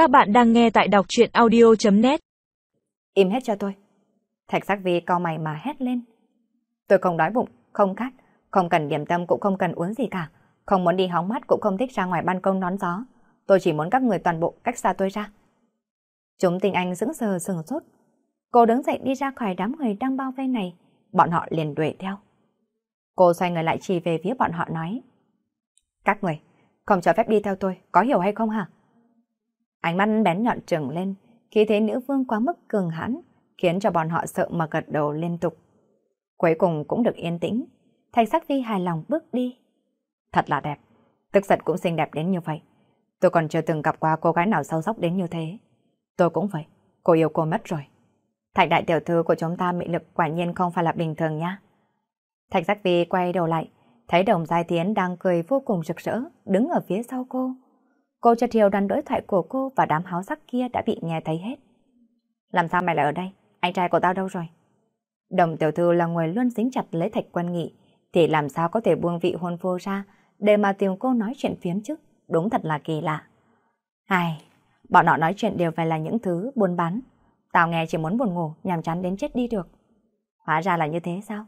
Các bạn đang nghe tại đọc chuyện audio.net Im hết cho tôi. Thạch sắc vi cao mày mà hét lên. Tôi không đói bụng, không khát, không cần điểm tâm cũng không cần uống gì cả. Không muốn đi hóng mắt cũng không thích ra ngoài ban công nón gió. Tôi chỉ muốn các người toàn bộ cách xa tôi ra. Chúng tình anh sững sờ sừng sốt. Cô đứng dậy đi ra khỏi đám người đang bao vây này. Bọn họ liền đuổi theo. Cô xoay người lại chỉ về phía bọn họ nói. Các người, không cho phép đi theo tôi, có hiểu hay không hả? Ánh mắt bén nhọn trừng lên, khi thế nữ vương quá mức cường hãn, khiến cho bọn họ sợ mà gật đầu liên tục. Cuối cùng cũng được yên tĩnh, Thạch Sắc Vi hài lòng bước đi. Thật là đẹp, tức giận cũng xinh đẹp đến như vậy. Tôi còn chưa từng gặp qua cô gái nào sâu sóc đến như thế. Tôi cũng vậy, cô yêu cô mất rồi. Thạch đại tiểu thư của chúng ta mị lực quả nhiên không phải là bình thường nha. Thạch Giác Vi quay đầu lại, thấy đồng giai tiến đang cười vô cùng rực rỡ, đứng ở phía sau cô. Cô chợt hiểu đoạn đối thoại của cô và đám háo sắc kia đã bị nghe thấy hết. Làm sao mày lại ở đây? Anh trai của tao đâu rồi? Đồng tiểu thư là người luôn dính chặt lấy thạch Quan nghị, thì làm sao có thể buông vị hôn phu ra để mà tìm cô nói chuyện phiếm chứ? Đúng thật là kỳ lạ. Ai, bọn họ nói chuyện đều phải là những thứ buôn bán. Tao nghe chỉ muốn buồn ngủ, nhàm chán đến chết đi được. Hóa ra là như thế sao?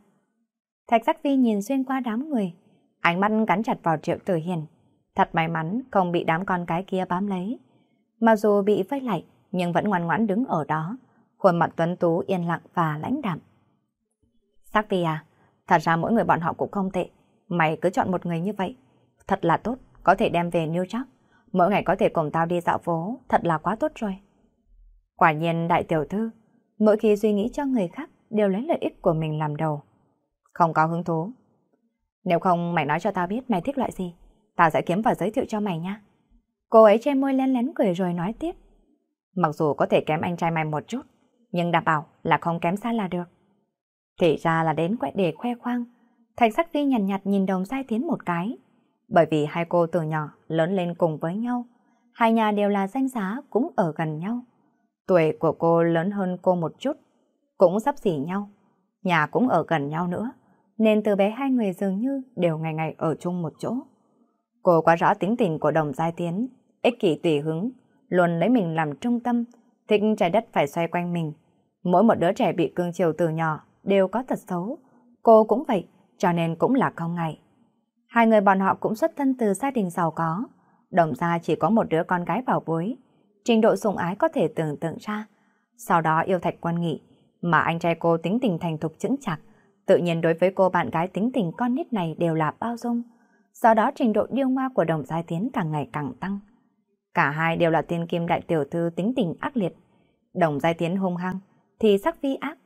Thạch Sắc Vi nhìn xuyên qua đám người, ánh mắt gắn chặt vào Triệu Tử Hiền. Thật may mắn không bị đám con cái kia bám lấy. Mặc dù bị vây lại, nhưng vẫn ngoan ngoãn đứng ở đó, khuôn mặt tuấn tú yên lặng và lãnh đạm. Sắc à, thật ra mỗi người bọn họ cũng không tệ. Mày cứ chọn một người như vậy. Thật là tốt, có thể đem về New York. Mỗi ngày có thể cùng tao đi dạo phố, thật là quá tốt rồi. Quả nhiên đại tiểu thư, mỗi khi suy nghĩ cho người khác đều lấy lợi ích của mình làm đầu. Không có hứng thú. Nếu không mày nói cho tao biết mày thích loại gì, tao sẽ kiếm và giới thiệu cho mày nha. Cô ấy che môi lén lén cười rồi nói tiếp. Mặc dù có thể kém anh trai mày một chút, nhưng đảm bảo là không kém xa là được. Thì ra là đến quậy để khoe khoang. Thạch sắc vi nhàn nhạt, nhạt nhìn đồng sai tiến một cái. Bởi vì hai cô từ nhỏ lớn lên cùng với nhau. Hai nhà đều là danh giá cũng ở gần nhau. Tuổi của cô lớn hơn cô một chút, cũng sắp xỉ nhau. Nhà cũng ở gần nhau nữa, nên từ bé hai người dường như đều ngày ngày ở chung một chỗ. Cô quá rõ tính tình của đồng giai tiến, ích kỷ tùy hứng, luôn lấy mình làm trung tâm, thích trái đất phải xoay quanh mình. Mỗi một đứa trẻ bị cương chiều từ nhỏ đều có thật xấu. Cô cũng vậy, cho nên cũng là không ngại. Hai người bọn họ cũng xuất thân từ gia đình giàu có. Đồng gia chỉ có một đứa con gái bảo bối. Trình độ sủng ái có thể tưởng tượng ra. Sau đó yêu Thạch Quan Nghị, mà anh trai cô tính tình thành thục chững chặt. Tự nhiên đối với cô bạn gái tính tình con nít này đều là bao dung. Do đó trình độ điêu ngoa của đồng giai tiến càng ngày càng tăng. Cả hai đều là tiên kim đại tiểu thư tính tình ác liệt. Đồng giai tiến hung hăng, thì sắc vi ác.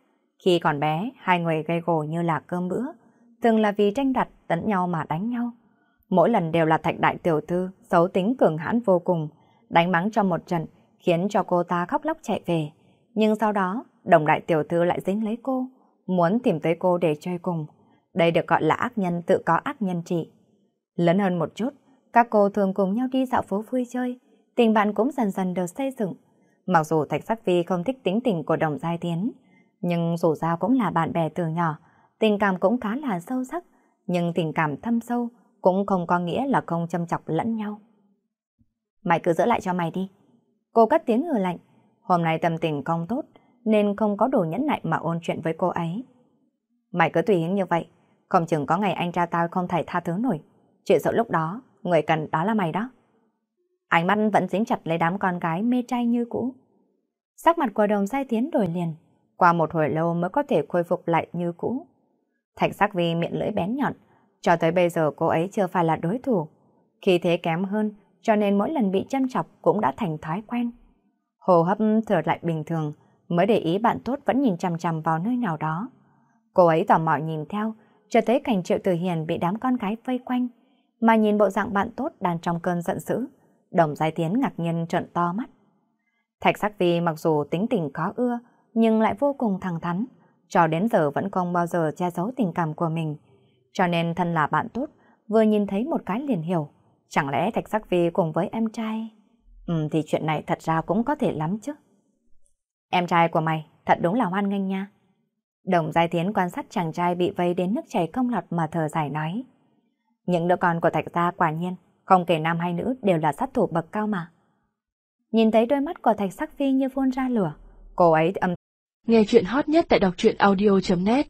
Khi còn bé, hai người gây gổ như là cơm bữa, thường là vì tranh đặt tấn nhau mà đánh nhau. Mỗi lần đều là thạch đại tiểu thư, xấu tính cường hãn vô cùng, đánh mắng cho một trận, khiến cho cô ta khóc lóc chạy về. Nhưng sau đó, đồng đại tiểu thư lại dính lấy cô, muốn tìm tới cô để chơi cùng. Đây được gọi là ác nhân tự có ác nhân trị. Lớn hơn một chút, các cô thường cùng nhau đi dạo phố vui chơi, tình bạn cũng dần dần được xây dựng. Mặc dù Thạch Sắc Phi không thích tính tình của đồng giai tiến, nhưng dù sao cũng là bạn bè từ nhỏ, tình cảm cũng khá là sâu sắc, nhưng tình cảm thâm sâu cũng không có nghĩa là không châm chọc lẫn nhau. Mày cứ giữ lại cho mày đi. Cô cất tiếng ngừa lạnh, hôm nay tâm tình không tốt, nên không có đủ nhẫn nại mà ôn chuyện với cô ấy. Mày cứ tùy hứng như vậy, không chừng có ngày anh ra tao không thể tha thứ nổi. Chuyện sợ lúc đó, người cần đó là mày đó. Ánh mắt vẫn dính chặt lấy đám con gái mê trai như cũ. Sắc mặt của đồng sai tiến đổi liền, qua một hồi lâu mới có thể khôi phục lại như cũ. Thạch sắc vi miệng lưỡi bén nhọn, cho tới bây giờ cô ấy chưa phải là đối thủ. Khi thế kém hơn, cho nên mỗi lần bị châm chọc cũng đã thành thói quen. Hồ hấp trở lại bình thường, mới để ý bạn tốt vẫn nhìn chằm chằm vào nơi nào đó. Cô ấy tò mò nhìn theo, cho thấy cảnh triệu tử hiền bị đám con gái vây quanh, mà nhìn bộ dạng bạn tốt đang trong cơn giận dữ. Đồng giai tiến ngạc nhiên trợn to mắt. Thạch sắc vi mặc dù tính tình khó ưa, nhưng lại vô cùng thẳng thắn, cho đến giờ vẫn không bao giờ che giấu tình cảm của mình. Cho nên thân là bạn tốt, vừa nhìn thấy một cái liền hiểu. Chẳng lẽ Thạch Sắc Vi cùng với em trai? Ừ thì chuyện này thật ra cũng có thể lắm chứ. Em trai của mày thật đúng là hoan nghênh nha. Đồng Giai tiến quan sát chàng trai bị vây đến nước chảy công lọt mà thở dài nói. Những đứa con của Thạch gia quả nhiên, không kể nam hay nữ đều là sát thủ bậc cao mà. Nhìn thấy đôi mắt của Thạch Sắc Phi như phun ra lửa, cô ấy âm Nghe chuyện hot nhất tại đọc truyện audio.net